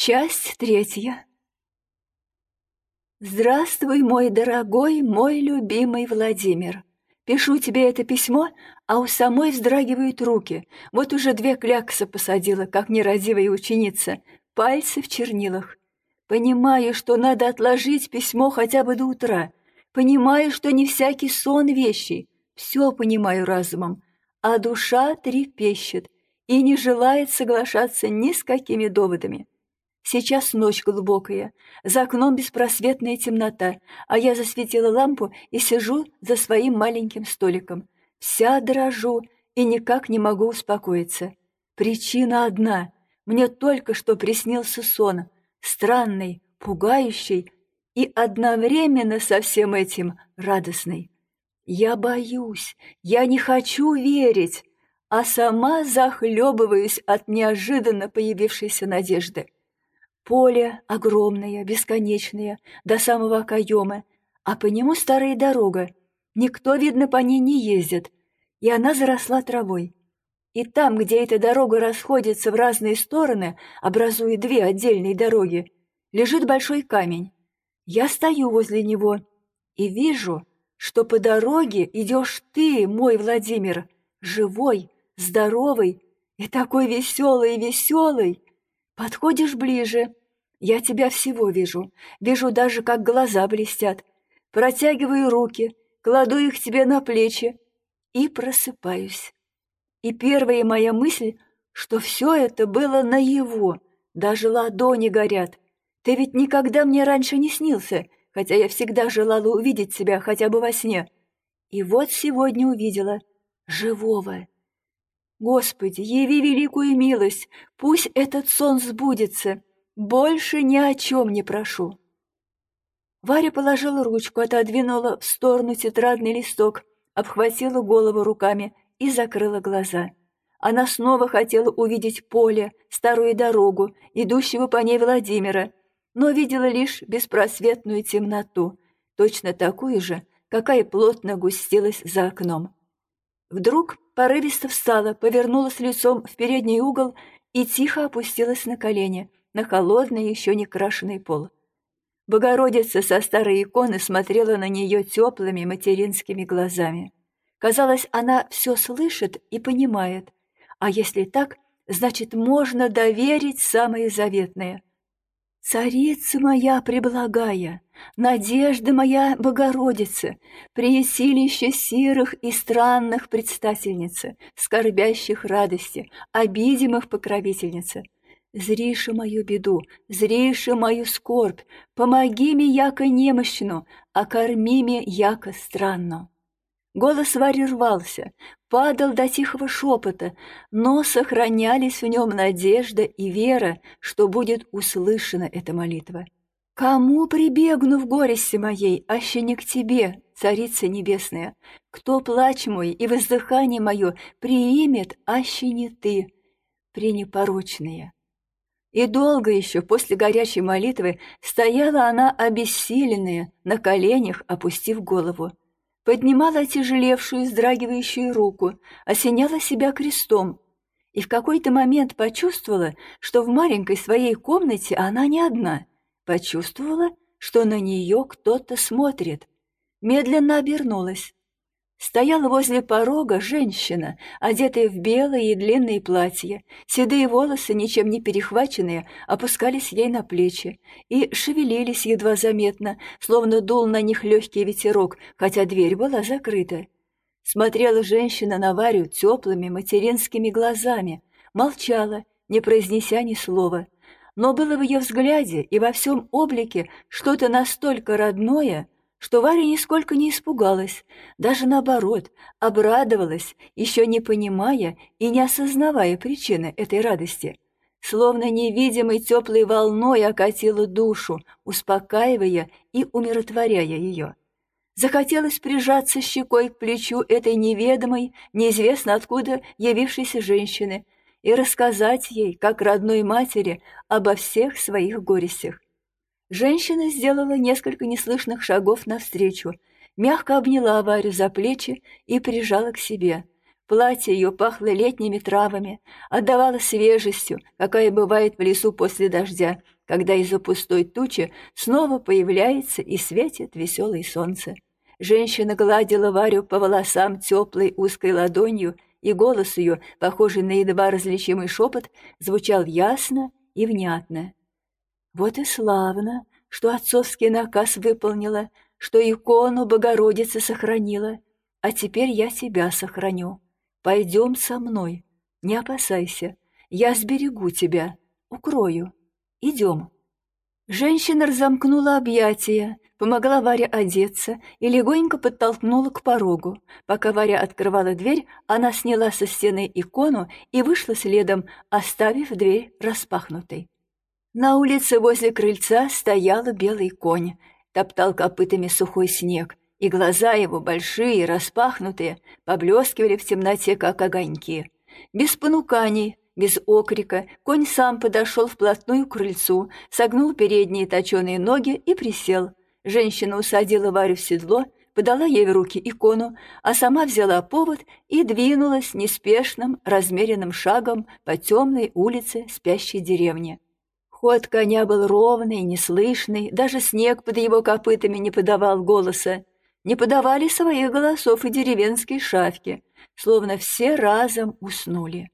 Часть третья. Здравствуй, мой дорогой, мой любимый Владимир. Пишу тебе это письмо, а у самой вздрагивают руки. Вот уже две кляксы посадила, как нерадивая ученица. Пальцы в чернилах. Понимаю, что надо отложить письмо хотя бы до утра. Понимаю, что не всякий сон вещи. Все понимаю разумом. А душа трепещет и не желает соглашаться ни с какими доводами. Сейчас ночь глубокая, за окном беспросветная темнота, а я засветила лампу и сижу за своим маленьким столиком. Вся дрожу и никак не могу успокоиться. Причина одна. Мне только что приснился сон, странный, пугающий и одновременно со всем этим радостный. Я боюсь, я не хочу верить, а сама захлебываюсь от неожиданно появившейся надежды. Поле огромное, бесконечное, до самого окоема, а по нему старая дорога. Никто, видно, по ней не ездит, и она заросла травой. И там, где эта дорога расходится в разные стороны, образуя две отдельные дороги, лежит большой камень. Я стою возле него и вижу, что по дороге идешь ты, мой Владимир, живой, здоровый и такой веселый-веселый. Подходишь ближе, я тебя всего вижу, вижу даже, как глаза блестят. Протягиваю руки, кладу их тебе на плечи и просыпаюсь. И первая моя мысль, что все это было на его, даже ладони горят. Ты ведь никогда мне раньше не снился, хотя я всегда желала увидеть тебя хотя бы во сне. И вот сегодня увидела живого. Господи, яви великую милость, пусть этот сон сбудется, больше ни о чем не прошу. Варя положила ручку, отодвинула в сторону тетрадный листок, обхватила голову руками и закрыла глаза. Она снова хотела увидеть поле, старую дорогу, идущего по ней Владимира, но видела лишь беспросветную темноту, точно такую же, какая плотно густилась за окном. Вдруг порывисто встала, повернулась лицом в передний угол и тихо опустилась на колени, на холодный, еще не крашеный пол. Богородица со старой иконы смотрела на нее теплыми материнскими глазами. Казалось, она все слышит и понимает, а если так, значит, можно доверить самое заветное. «Царица моя преблагая, надежда моя Богородица, приесилище сирых и странных предстательница, скорбящих радости, обидимых покровительница, Зриши мою беду, зриши мою скорбь, помоги ми, яко немощну, а корми ми, яко странно. Голос Вари рвался, падал до тихого шепота, но сохранялись в нем надежда и вера, что будет услышана эта молитва. «Кому прибегну в горести моей, аще не к тебе, Царица Небесная? Кто плач мой и воздыхание мое приимет, аще не ты, пренепорочная?» И долго еще после горячей молитвы стояла она обессиленная, на коленях, опустив голову. Поднимала тяжелевшую, вздрагивающую руку, осеняла себя крестом. И в какой-то момент почувствовала, что в маленькой своей комнате она не одна. Почувствовала, что на нее кто-то смотрит. Медленно обернулась. Стояла возле порога женщина, одетая в белое и длинное платье. Седые волосы, ничем не перехваченные, опускались ей на плечи и шевелились едва заметно, словно дул на них легкий ветерок, хотя дверь была закрыта. Смотрела женщина на Варю теплыми материнскими глазами, молчала, не произнеся ни слова. Но было в ее взгляде и во всем облике что-то настолько родное — что Варя нисколько не испугалась, даже наоборот, обрадовалась, еще не понимая и не осознавая причины этой радости. Словно невидимой теплой волной окатила душу, успокаивая и умиротворяя ее. Захотелось прижаться щекой к плечу этой неведомой, неизвестно откуда явившейся женщины и рассказать ей, как родной матери, обо всех своих горестях. Женщина сделала несколько неслышных шагов навстречу, мягко обняла Варю за плечи и прижала к себе. Платье ее пахло летними травами, отдавало свежестью, какая бывает в лесу после дождя, когда из-за пустой тучи снова появляется и светит веселое солнце. Женщина гладила Варю по волосам теплой узкой ладонью, и голос ее, похожий на едва различимый шепот, звучал ясно и внятно. «Вот и славно, что отцовский наказ выполнила, что икону Богородицы сохранила, а теперь я тебя сохраню. Пойдем со мной, не опасайся, я сберегу тебя, укрою. Идем». Женщина разомкнула объятия, помогла Варе одеться и легонько подтолкнула к порогу. Пока Варя открывала дверь, она сняла со стены икону и вышла следом, оставив дверь распахнутой. На улице возле крыльца стоял белый конь, топтал копытами сухой снег, и глаза его, большие, распахнутые, поблескивали в темноте, как огоньки. Без понуканий, без окрика конь сам подошел вплотную к крыльцу, согнул передние точеные ноги и присел. Женщина усадила Варю в седло, подала ей в руки икону, а сама взяла повод и двинулась неспешным, размеренным шагом по темной улице спящей деревни. Ход коня был ровный, неслышный, даже снег под его копытами не подавал голоса. Не подавали своих голосов и деревенские шавки, словно все разом уснули.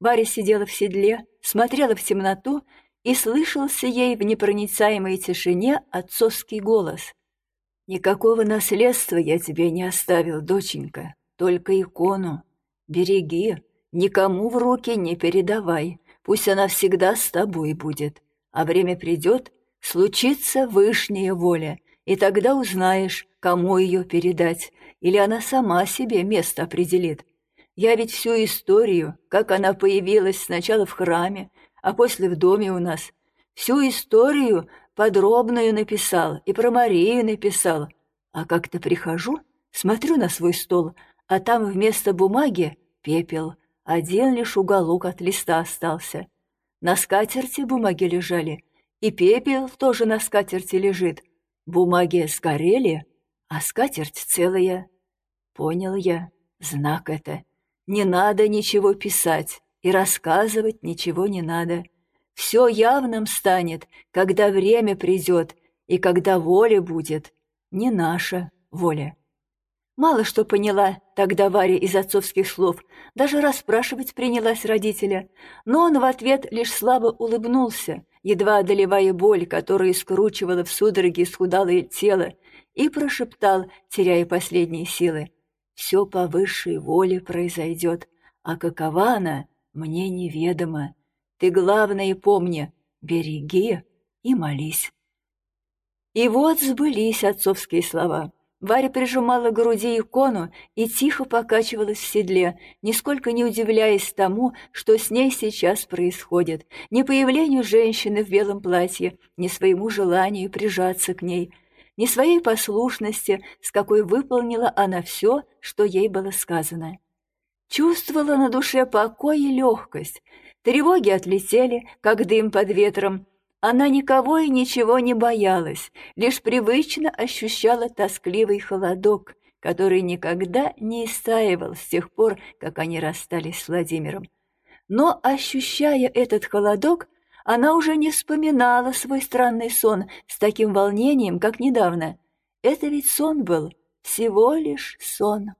Варя сидела в седле, смотрела в темноту, и слышался ей в непроницаемой тишине отцовский голос. «Никакого наследства я тебе не оставил, доченька, только икону. Береги, никому в руки не передавай, пусть она всегда с тобой будет. А время придет, случится вышняя воля, и тогда узнаешь, кому ее передать, или она сама себе место определит, я ведь всю историю, как она появилась сначала в храме, а после в доме у нас, всю историю подробную написал и про Марию написал. А как-то прихожу, смотрю на свой стол, а там вместо бумаги пепел, один лишь уголок от листа остался. На скатерти бумаги лежали, и пепел тоже на скатерти лежит. Бумаги сгорели, а скатерть целая. Понял я, знак это. Не надо ничего писать, и рассказывать ничего не надо. Все явным станет, когда время придет, и когда воля будет, не наша воля. Мало что поняла тогда Варя из отцовских слов, даже расспрашивать принялась родителя, но он в ответ лишь слабо улыбнулся, едва одолевая боль, которая скручивала в судороге исхудалое тело, и прошептал, теряя последние силы все по высшей воле произойдет, а какова она, мне неведомо. Ты, главное, помни, береги и молись. И вот сбылись отцовские слова. Варя прижимала к груди икону и тихо покачивалась в седле, нисколько не удивляясь тому, что с ней сейчас происходит, ни появлению женщины в белом платье, ни своему желанию прижаться к ней — ни своей послушности, с какой выполнила она все, что ей было сказано. Чувствовала на душе покой и легкость. Тревоги отлетели, как дым под ветром. Она никого и ничего не боялась, лишь привычно ощущала тоскливый холодок, который никогда не истаивал с тех пор, как они расстались с Владимиром. Но, ощущая этот холодок, она уже не вспоминала свой странный сон с таким волнением, как недавно. Это ведь сон был, всего лишь сон.